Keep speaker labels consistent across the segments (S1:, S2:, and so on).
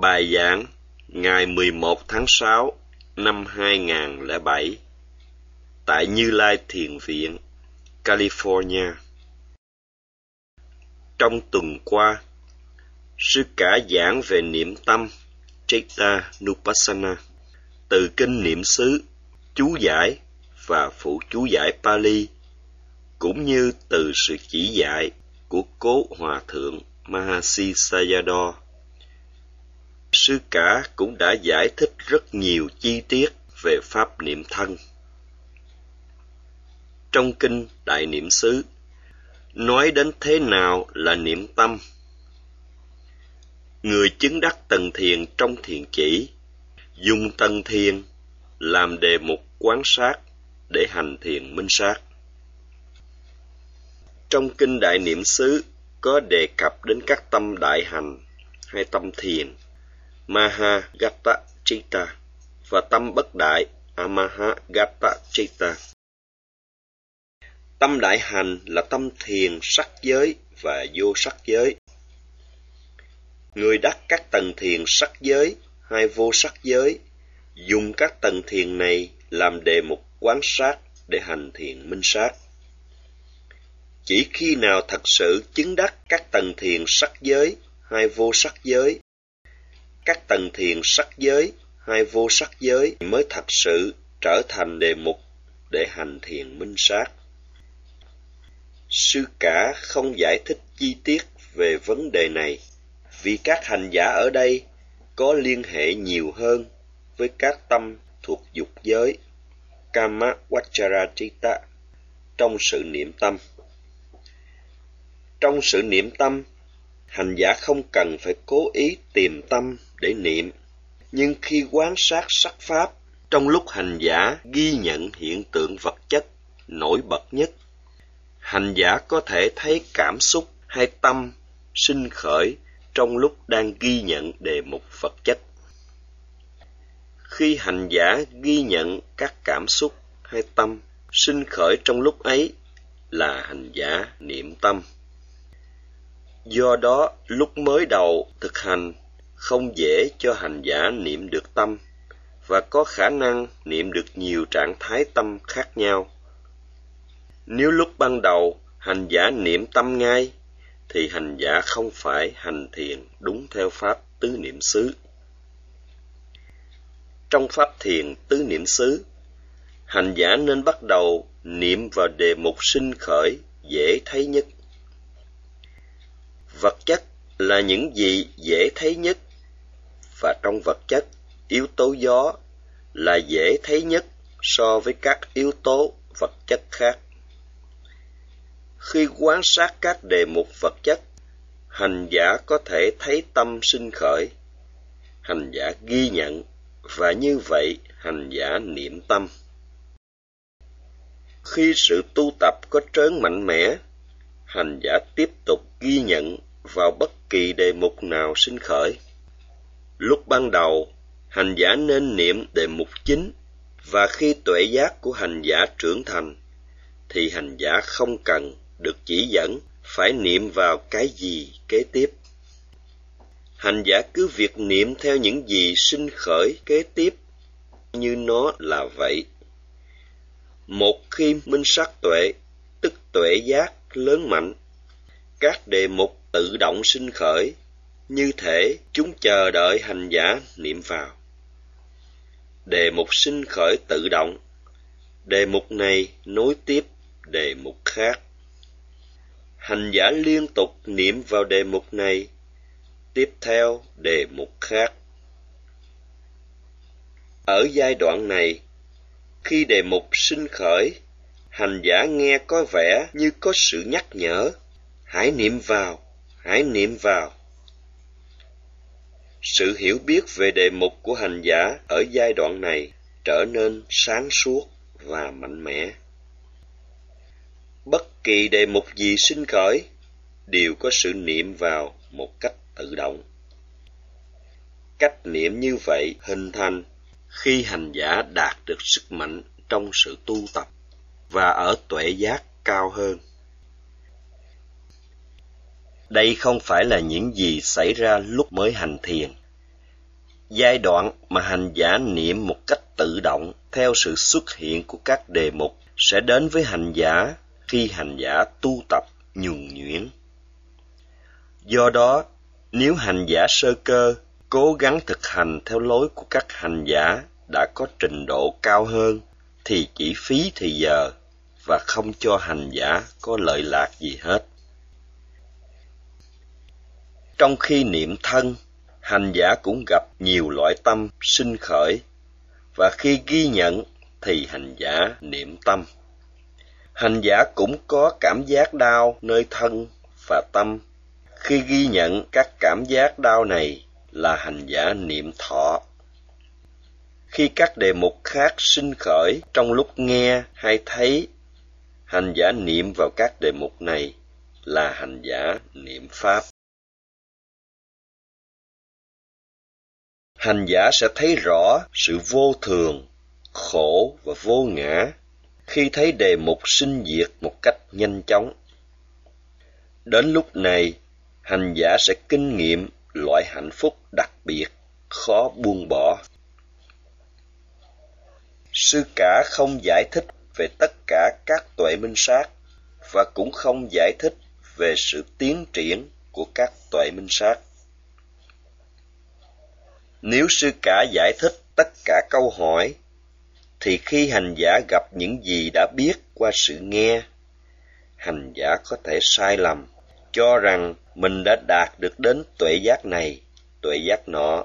S1: Bài giảng ngày 11 tháng 6 năm 2007 tại Như Lai Thiền Viện, California. Trong tuần qua, sư cả giảng về niệm tâm Chaita Nupassana từ kinh niệm xứ, chú giải và phụ chú giải Pali cũng như từ sự chỉ dạy của cố hòa thượng Mahasi Sayadaw sư cả cũng đã giải thích rất nhiều chi tiết về pháp niệm thân. Trong kinh Đại Niệm xứ nói đến thế nào là niệm tâm. Người chứng đắc tầng thiền trong thiền chỉ, dùng tầng thiền làm đề mục quán sát để hành thiền minh sát. Trong kinh Đại Niệm xứ có đề cập đến các tâm đại hành hay tâm thiền Mahagatta Chitta và tâm bất đại Amahagatta Chitta. Tâm đại hành là tâm thiền sắc giới và vô sắc giới. Người đắc các tầng thiền sắc giới hay vô sắc giới, dùng các tầng thiền này làm đề mục quán sát để hành thiền minh sát. Chỉ khi nào thật sự chứng đắc các tầng thiền sắc giới hay vô sắc giới các tầng thiền sắc giới hay vô sắc giới mới thật sự trở thành đề mục để hành thiền minh sát. Sư cả không giải thích chi tiết về vấn đề này vì các hành giả ở đây có liên hệ nhiều hơn với các tâm thuộc dục giới Kama Vacharajita trong sự niệm tâm. Trong sự niệm tâm, hành giả không cần phải cố ý tìm tâm để niệm. Nhưng khi quán sát sắc pháp, trong lúc hành giả ghi nhận hiện tượng vật chất nổi bật nhất, hành giả có thể thấy cảm xúc hay tâm sinh khởi trong lúc đang ghi nhận đề mục vật chất. Khi hành giả ghi nhận các cảm xúc hay tâm sinh khởi trong lúc ấy là hành giả niệm tâm. Do đó, lúc mới đầu thực hành không dễ cho hành giả niệm được tâm và có khả năng niệm được nhiều trạng thái tâm khác nhau. Nếu lúc ban đầu hành giả niệm tâm ngay, thì hành giả không phải hành thiền đúng theo pháp tứ niệm xứ. Trong pháp thiền tứ niệm xứ, hành giả nên bắt đầu niệm vào đề mục sinh khởi dễ thấy nhất. Vật chất là những gì dễ thấy nhất và trong vật chất, yếu tố gió là dễ thấy nhất so với các yếu tố vật chất khác. Khi quan sát các đề mục vật chất, hành giả có thể thấy tâm sinh khởi. Hành giả ghi nhận và như vậy hành giả niệm tâm. Khi sự tu tập có trớn mạnh mẽ, hành giả tiếp tục ghi nhận vào bất kỳ đề mục nào sinh khởi. Lúc ban đầu, hành giả nên niệm đề mục chính và khi tuệ giác của hành giả trưởng thành thì hành giả không cần được chỉ dẫn phải niệm vào cái gì kế tiếp. Hành giả cứ việc niệm theo những gì sinh khởi kế tiếp như nó là vậy. Một khi minh sát tuệ, tức tuệ giác lớn mạnh, các đề mục tự động sinh khởi như thể chúng chờ đợi hành giả niệm vào. Đề mục sinh khởi tự động. Đề mục này nối tiếp đề mục khác. Hành giả liên tục niệm vào đề mục này. Tiếp theo đề mục khác. Ở giai đoạn này, khi đề mục sinh khởi, hành giả nghe có vẻ như có sự nhắc nhở. Hãy niệm vào, hãy niệm vào sự hiểu biết về đề mục của hành giả ở giai đoạn này trở nên sáng suốt và mạnh mẽ. Bất kỳ đề mục gì sinh khởi đều có sự niệm vào một cách tự động. Cách niệm như vậy hình thành khi hành giả đạt được sức mạnh trong sự tu tập và ở tuệ giác cao hơn đây không phải là những gì xảy ra lúc mới hành thiền giai đoạn mà hành giả niệm một cách tự động theo sự xuất hiện của các đề mục sẽ đến với hành giả khi hành giả tu tập nhuần nhuyễn. Do đó, nếu hành giả sơ cơ cố gắng thực hành theo lối của các hành giả đã có trình độ cao hơn thì chỉ phí thì giờ và không cho hành giả có lợi lạc gì hết. Trong khi niệm thân, hành giả cũng gặp nhiều loại tâm sinh khởi và khi ghi nhận thì hành giả niệm tâm. Hành giả cũng có cảm giác đau nơi thân và tâm. Khi ghi nhận các cảm giác đau này là hành giả niệm thọ. Khi các đề mục khác sinh khởi trong lúc nghe hay thấy, hành giả niệm vào các đề mục này là hành giả niệm pháp. Hành giả sẽ thấy rõ sự vô thường, khổ và vô ngã khi thấy đề mục sinh diệt một cách nhanh chóng. Đến lúc này, hành giả sẽ kinh nghiệm loại hạnh phúc đặc biệt, khó buông bỏ. Sư cả không giải thích về tất cả các tuệ minh sát và cũng không giải thích về sự tiến triển của các tuệ minh sát. Nếu sư cả giải thích tất cả câu hỏi, thì khi hành giả gặp những gì đã biết qua sự nghe, hành giả có thể sai lầm, cho rằng mình đã đạt được đến tuệ giác này, tuệ giác nọ.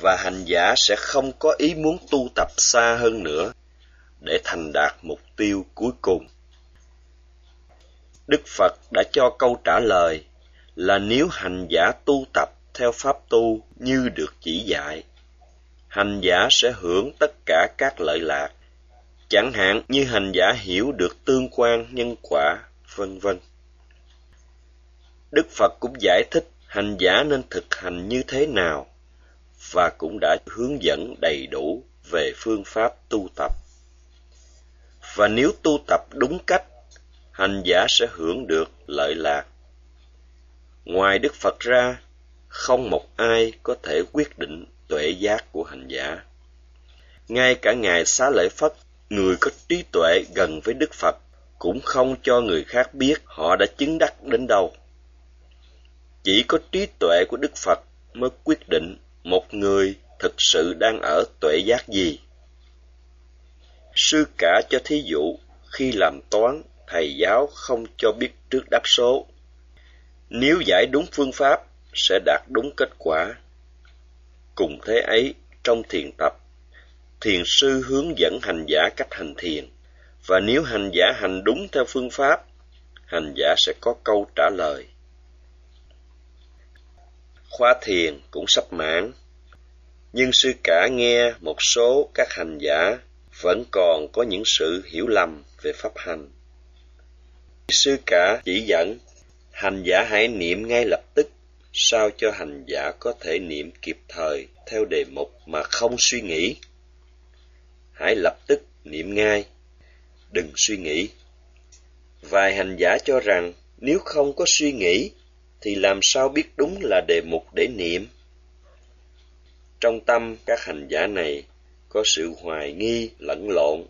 S1: Và hành giả sẽ không có ý muốn tu tập xa hơn nữa để thành đạt mục tiêu cuối cùng. Đức phật đã cho câu trả lời là nếu hành giả tu tập theo pháp tu như được chỉ dạy. Hành giả sẽ hưởng tất cả các lợi lạc. Chẳng hạn như hành giả hiểu được tương quan nhân quả, vân vân. Đức phật cũng giải thích hành giả nên thực hành như thế nào và cũng đã hướng dẫn đầy đủ về phương pháp tu tập. Và nếu tu tập đúng cách, hành giả sẽ hưởng được lợi lạc. Ngoài đức phật ra không một ai có thể quyết định tuệ giác của hành giả. Ngay cả Ngài Xá Lợi Phất, người có trí tuệ gần với Đức Phật, cũng không cho người khác biết họ đã chứng đắc đến đâu. Chỉ có trí tuệ của Đức Phật mới quyết định một người thực sự đang ở tuệ giác gì. Sư cả cho thí dụ, khi làm toán, thầy giáo không cho biết trước đáp số. Nếu giải đúng phương pháp, sẽ đạt đúng kết quả Cùng thế ấy, trong thiền tập, thiền sư hướng dẫn hành giả cách hành thiền, và nếu hành giả hành đúng theo phương pháp, hành giả sẽ có câu trả lời. Khóa thiền cũng sắp mãn, nhưng sư cả nghe một số các hành giả vẫn còn có những sự hiểu lầm về pháp hành. Sư cả chỉ dẫn hành giả hãy niệm ngay lập tức sao cho hành giả có thể niệm kịp thời theo đề mục mà không suy nghĩ? Hãy lập tức niệm ngay. Đừng suy nghĩ. Vài hành giả cho rằng nếu không có suy nghĩ, thì làm sao biết đúng là đề mục để niệm? Trong tâm các hành giả này có sự hoài nghi, lẫn lộn.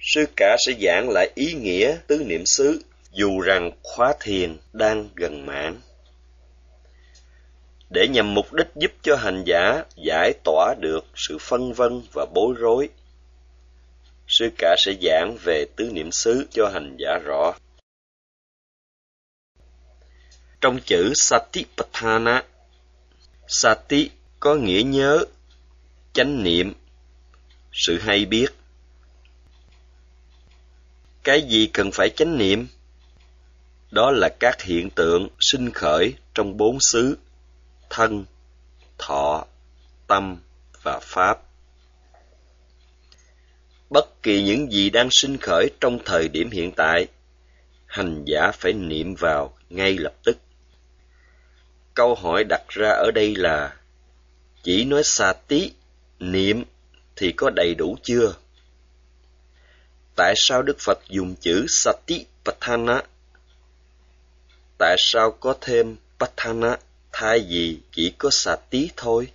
S1: Sư cả sẽ giảng lại ý nghĩa tứ niệm xứ, dù rằng khóa thiền đang gần mãn để nhằm mục đích giúp cho hành giả giải tỏa được sự phân vân và bối rối. Sư cả sẽ giảng về tứ niệm xứ cho hành giả rõ. Trong chữ Satipatthana, Sati có nghĩa nhớ, chánh niệm, sự hay biết. Cái gì cần phải chánh niệm? Đó là các hiện tượng sinh khởi trong bốn xứ thân, thọ, tâm và pháp. Bất kỳ những gì đang sinh khởi trong thời điểm hiện tại, hành giả phải niệm vào ngay lập tức. Câu hỏi đặt ra ở đây là chỉ nói xa tí, niệm thì có đầy đủ chưa? Tại sao Đức Phật dùng chữ Sati Patthana? Tại sao có thêm Patthana thay vì chỉ có xà tí thôi.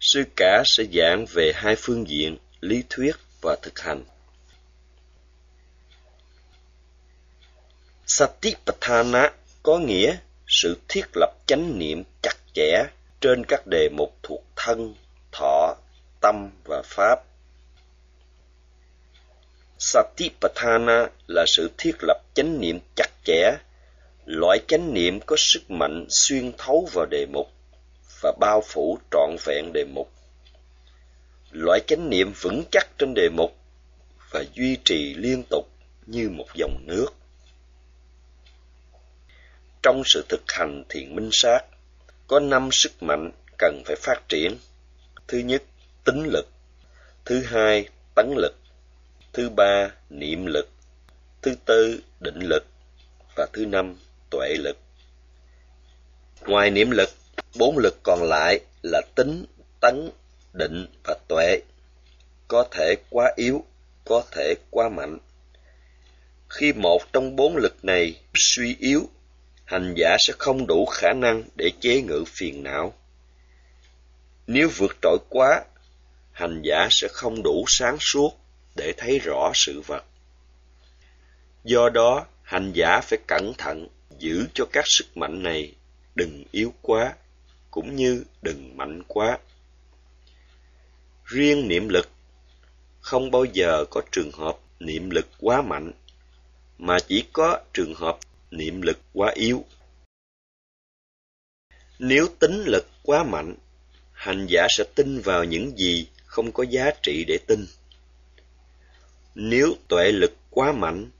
S1: Sư cả sẽ giảng về hai phương diện lý thuyết và thực hành. Satipatthana có nghĩa sự thiết lập chánh niệm chặt chẽ trên các đề mục thuộc thân, thọ, tâm và pháp. Satipatthana là sự thiết lập chánh niệm chặt chẽ, loại chánh niệm có sức mạnh xuyên thấu vào đề mục và bao phủ trọn vẹn đề mục. Loại chánh niệm vững chắc trên đề mục và duy trì liên tục như một dòng nước. Trong sự thực hành thiền minh sát, có năm sức mạnh cần phải phát triển. Thứ nhất, tính lực. Thứ hai, tấn lực. Thứ ba, niệm lực. Thứ tư, định lực. Và thứ năm, tuệ lực. Ngoài niệm lực, bốn lực còn lại là tính, tấn, định và tuệ. Có thể quá yếu, có thể quá mạnh. Khi một trong bốn lực này suy yếu hành giả sẽ không đủ khả năng để chế ngự phiền não. Nếu vượt trội quá, hành giả sẽ không đủ sáng suốt để thấy rõ sự vật. Do đó, hành giả phải cẩn thận giữ cho các sức mạnh này đừng yếu quá, cũng như đừng mạnh quá. Riêng niệm lực, không bao giờ có trường hợp niệm lực quá mạnh, mà chỉ có trường hợp niệm lực quá yếu. Nếu tính lực quá mạnh, hành giả sẽ tin vào những gì không có giá trị để tin. Nếu tuệ lực quá mạnh,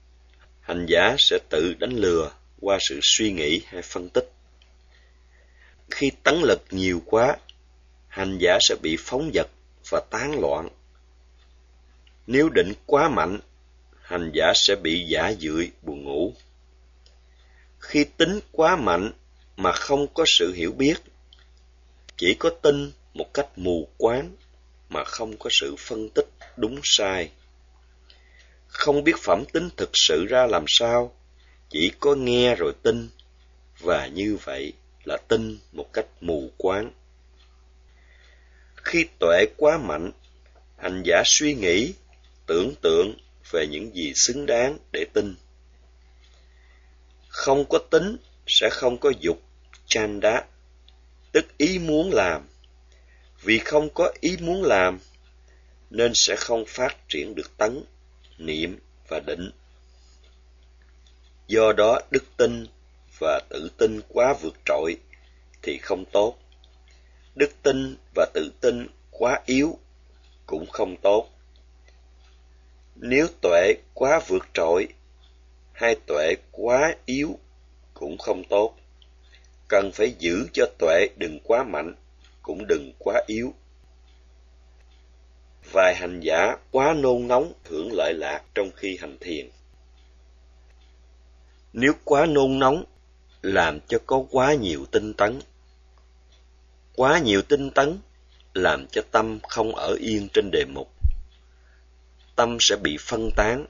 S1: hành giả sẽ tự đánh lừa qua sự suy nghĩ hay phân tích. Khi tấn lực nhiều quá, hành giả sẽ bị phóng dật và tán loạn. Nếu định quá mạnh, hành giả sẽ bị giả dưỡi buồn ngủ khi tính quá mạnh mà không có sự hiểu biết chỉ có tin một cách mù quáng mà không có sự phân tích đúng sai không biết phẩm tính thực sự ra làm sao chỉ có nghe rồi tin, và như vậy là tin một cách mù quáng. Khi tuệ quá mạnh, hành giả suy nghĩ, tưởng tượng về những gì xứng đáng để tin. Không có tính sẽ không có dục chanda tức ý muốn làm. Vì không có ý muốn làm, nên sẽ không phát triển được tấn niệm và định do đó đức tin và tự tin quá vượt trội thì không tốt đức tin và tự tin quá yếu cũng không tốt nếu tuệ quá vượt trội hai tuệ quá yếu cũng không tốt. Cần phải giữ cho tuệ đừng quá mạnh, cũng đừng quá yếu. Vài hành giả quá nôn nóng hưởng lợi lạc trong khi hành thiền. Nếu quá nôn nóng, làm cho có quá nhiều tinh tấn. Quá nhiều tinh tấn làm cho tâm không ở yên trên đề mục. Tâm sẽ bị phân tán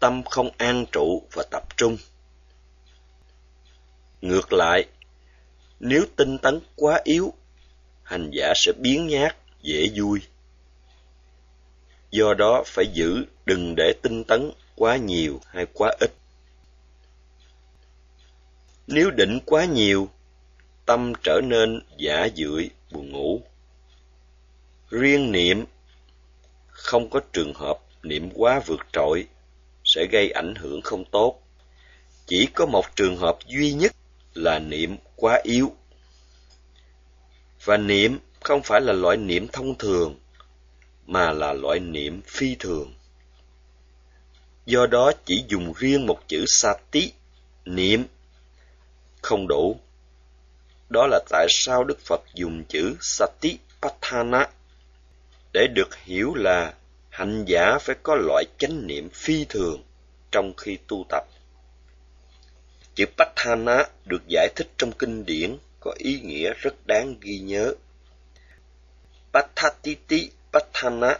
S1: tâm không an trụ và tập trung. Ngược lại, nếu tinh tấn quá yếu, hành giả sẽ biến nhát, dễ vui. Do đó phải giữ đừng để tinh tấn quá nhiều hay quá ít. Nếu định quá nhiều, tâm trở nên giả dưỡi, buồn ngủ. Riêng niệm, không có trường hợp niệm quá vượt trội sẽ gây ảnh hưởng không tốt. Chỉ có một trường hợp duy nhất là niệm quá yếu. Và niệm không phải là loại niệm thông thường, mà là loại niệm phi thường. Do đó chỉ dùng riêng một chữ sati, niệm, không đủ. Đó là tại sao Đức Phật dùng chữ satipatthana để được hiểu là hành giả phải có loại chánh niệm phi thường trong khi tu tập. Chữ Patthana được giải thích trong kinh điển có ý nghĩa rất đáng ghi nhớ. Pathatiti Patthana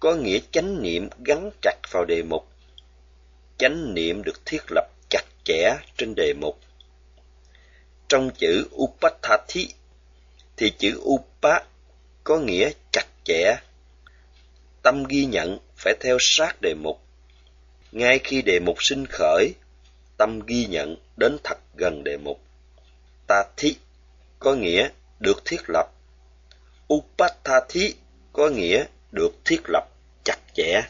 S1: có nghĩa chánh niệm gắn chặt vào đề mục. Chánh niệm được thiết lập chặt trên đề mục Trong chữ Upatthati thì chữ Upa có nghĩa chặt chẽ. Tâm ghi nhận phải theo sát đề mục. Ngay khi đề mục sinh khởi, tâm ghi nhận đến thật gần đề mục. Ta thi có nghĩa được thiết lập. Upatthati có nghĩa được thiết lập chặt chẽ.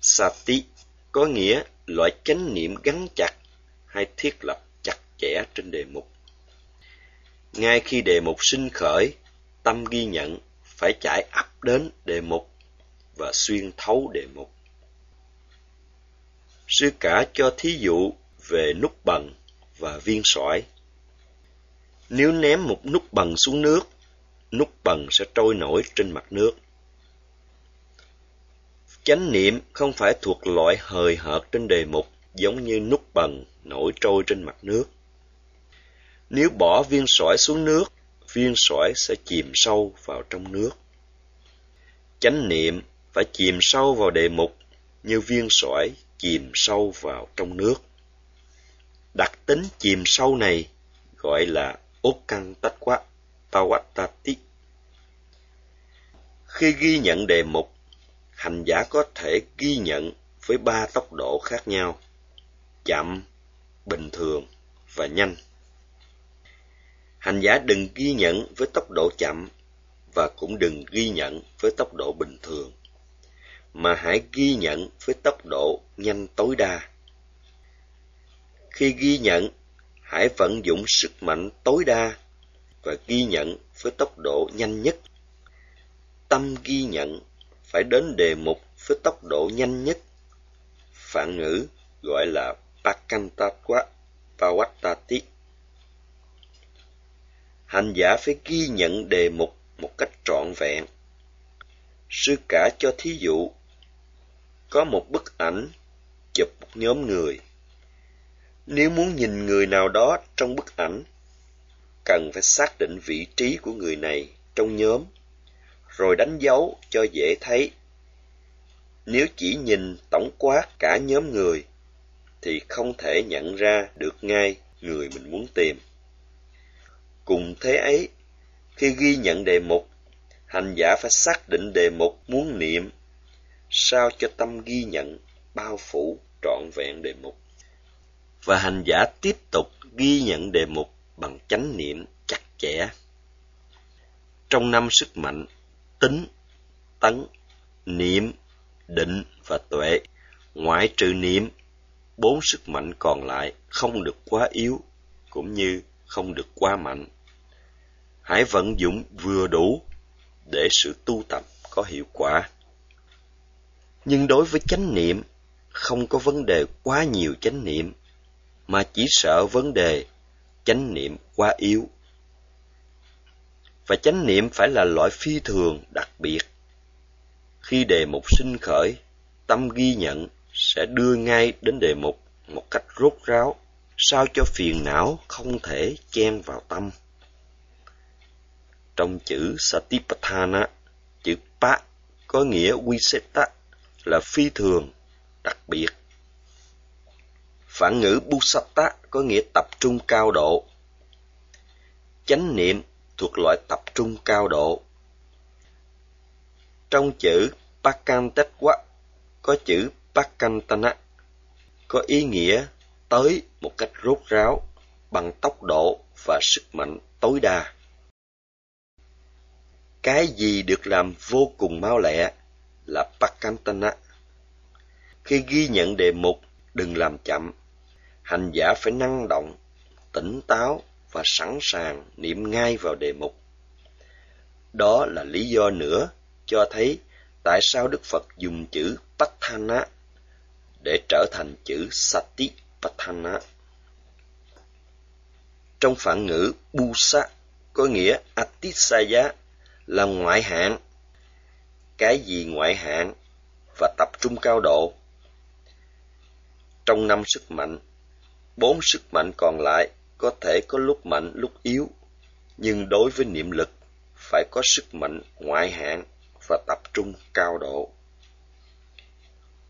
S1: Sati có nghĩa loại chánh niệm gắn chặt hay thiết lập chặt chẽ trên đề mục. Ngay khi đề mục sinh khởi, tâm ghi nhận phải chạy ập đến đề mục và xuyên thấu đề mục. Sư cả cho thí dụ về nút bằng và viên sỏi. Nếu ném một nút bằng xuống nước, nút bằng sẽ trôi nổi trên mặt nước. Chánh niệm không phải thuộc loại hời hợt trên đề mục giống như nút bần nổi trôi trên mặt nước. Nếu bỏ viên sỏi xuống nước, viên sỏi sẽ chìm sâu vào trong nước. Chánh niệm phải chìm sâu vào đề mục như viên sỏi chìm sâu vào trong nước. Đặc tính chìm sâu này gọi là út căng tách quát, tawatati. Khi ghi nhận đề mục, hành giả có thể ghi nhận với ba tốc độ khác nhau, chậm, bình thường và nhanh. Hành giả đừng ghi nhận với tốc độ chậm và cũng đừng ghi nhận với tốc độ bình thường, mà hãy ghi nhận với tốc độ nhanh tối đa. Khi ghi nhận, hãy vận dụng sức mạnh tối đa và ghi nhận với tốc độ nhanh nhất. Tâm ghi nhận phải đến đề mục với tốc độ nhanh nhất. Phản ngữ gọi là Pakantatwa Pawattati. Hành giả phải ghi nhận đề mục một cách trọn vẹn. Sư cả cho thí dụ, có một bức ảnh chụp một nhóm người. Nếu muốn nhìn người nào đó trong bức ảnh, cần phải xác định vị trí của người này trong nhóm, rồi đánh dấu cho dễ thấy. Nếu chỉ nhìn tổng quát cả nhóm người, thì không thể nhận ra được ngay người mình muốn tìm. Cùng thế ấy, khi ghi nhận đề mục, hành giả phải xác định đề mục muốn niệm, sao cho tâm ghi nhận bao phủ trọn vẹn đề mục. Và hành giả tiếp tục ghi nhận đề mục bằng chánh niệm chặt chẽ. Trong năm sức mạnh, tính, tấn, niệm, định và tuệ, ngoại trừ niệm, bốn sức mạnh còn lại không được quá yếu, cũng như không được quá mạnh. Hãy vận dụng vừa đủ để sự tu tập có hiệu quả. Nhưng đối với chánh niệm, không có vấn đề quá nhiều chánh niệm, mà chỉ sợ vấn đề chánh niệm quá yếu. Và chánh niệm phải là loại phi thường đặc biệt. Khi đề mục sinh khởi, tâm ghi nhận sẽ đưa ngay đến đề mục một cách rốt ráo, sao cho phiền não không thể chen vào tâm. Trong chữ Satipatthana, chữ Pa có nghĩa wiseta là phi thường, đặc biệt. Phản ngữ Busatta có nghĩa tập trung cao độ. Chánh niệm thuộc loại tập trung cao độ. Trong chữ Pakantetwa có chữ Pakantana có ý nghĩa tới một cách rốt ráo bằng tốc độ và sức mạnh tối đa. Cái gì được làm vô cùng mau lẹ là Pakantana. Khi ghi nhận đề mục, đừng làm chậm. Hành giả phải năng động, tỉnh táo và sẵn sàng niệm ngay vào đề mục. Đó là lý do nữa cho thấy tại sao Đức Phật dùng chữ Patthana để trở thành chữ Satipatthana. Trong phản ngữ Busa có nghĩa Atisaya là ngoại hạng. Cái gì ngoại hạng và tập trung cao độ. Trong năm sức mạnh, bốn sức mạnh còn lại có thể có lúc mạnh lúc yếu, nhưng đối với niệm lực phải có sức mạnh ngoại hạng và tập trung cao độ.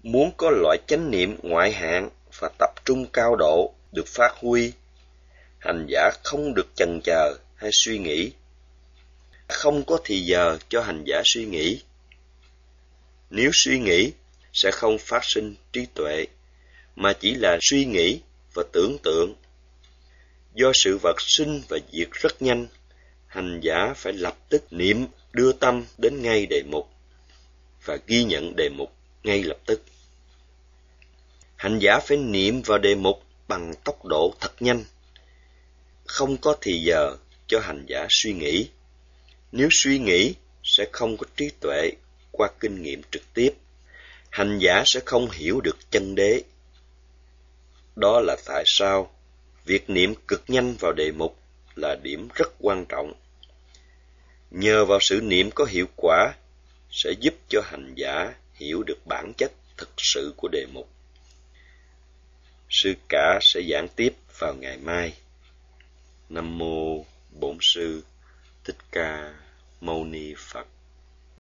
S1: Muốn có loại chánh niệm ngoại hạng và tập trung cao độ được phát huy. Hành giả không được chần chờ hay suy nghĩ. Không có thì giờ cho hành giả suy nghĩ. Nếu suy nghĩ sẽ không phát sinh trí tuệ, mà chỉ là suy nghĩ và tưởng tượng. Do sự vật sinh và diệt rất nhanh, hành giả phải lập tức niệm đưa tâm đến ngay đề mục và ghi nhận đề mục ngay lập tức. Hành giả phải niệm vào đề mục bằng tốc độ thật nhanh. Không có thì giờ cho hành giả suy nghĩ. Nếu suy nghĩ sẽ không có trí tuệ qua kinh nghiệm trực tiếp. Hành giả sẽ không hiểu được chân đế. Đó là tại sao việc niệm cực nhanh vào đề mục là điểm rất quan trọng. Nhờ vào sự niệm có hiệu quả, sẽ giúp cho hành giả hiểu được bản chất thực sự của đề mục. Sư cả sẽ giảng tiếp vào ngày mai. Nam mô Bổn sư Thích Ca Mâu Ni Phật